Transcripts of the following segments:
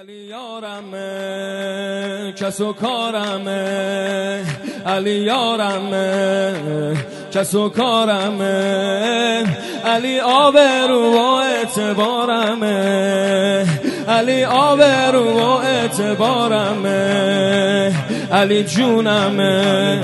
علی یارمه کس و کارمه. علی یارمه کس و کارمه. علی آبرو و اعتبارمه. علی آبرو و اعتبارمه. علی جونمه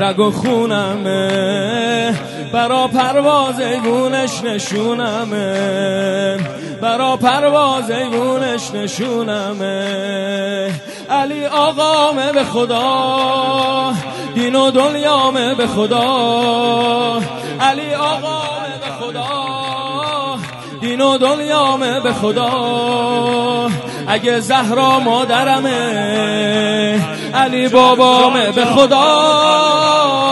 رگ و خونمه. برا پرواز گونش نشونمه. برا پرواز گونش نشونمه. علی آقامه به خدا دین و دنیامه به خدا. علی آقامه به خدا دین و دنیامه به خدا. اگه زهرا مادرمه علی بابامه به خدا.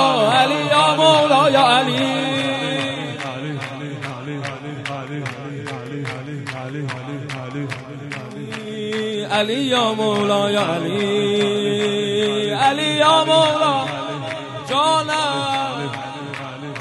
علی یا مولا یا علی. علی یا مولا جانم.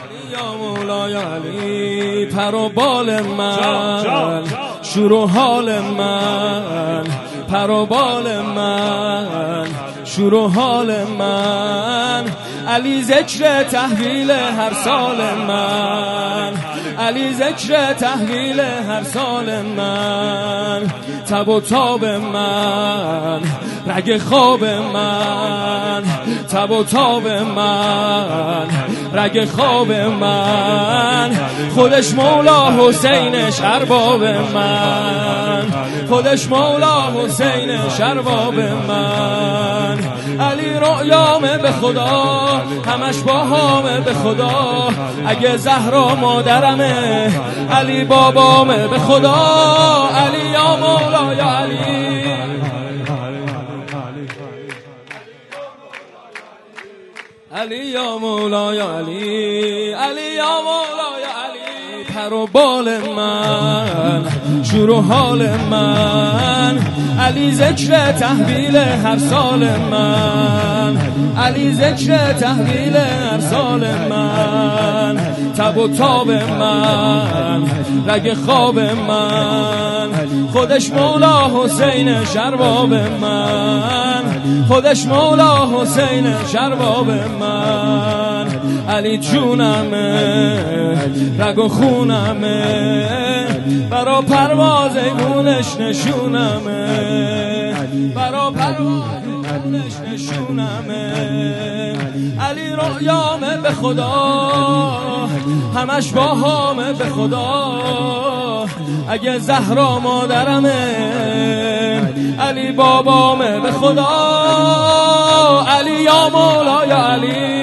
علی یا مولا یا علی. پر و بال من. شور و حال من. پر و بال من. شور و حال من. علی ذکر تحویل هر سال من. علی ذکر تحویل هر سال من تب و تاب من رگ خواب من تب و تاب من رگ خواب من خودش مولا حسینش ارباب من. خودش مولا حسینش ارباب من. علی رؤیامه به خدا همش باهامه به خدا. اگه زهرا مادرمه علی بابامه به خدا. علی یا مولا یا علی. علی یا مولا یا علی. علی یا مولا. پر و بال من شور و حال من. علی ذکر تحویل هر سال من. علی ذکر تحویل هر سال من. تب و تاب من رگ خواب من. خودش مولا حسین شرباب من. خودش مولا حسین شرباب من. علی جونمه رگ و خونمه. برا پرواز گونش نشونمه. برا پرواز گونش نشونمه. علی رویامه به خدا. همش باهامه به خدا. اگه زهرا مادرمه علی بابامه به خدا. علی یا مولا یا علی.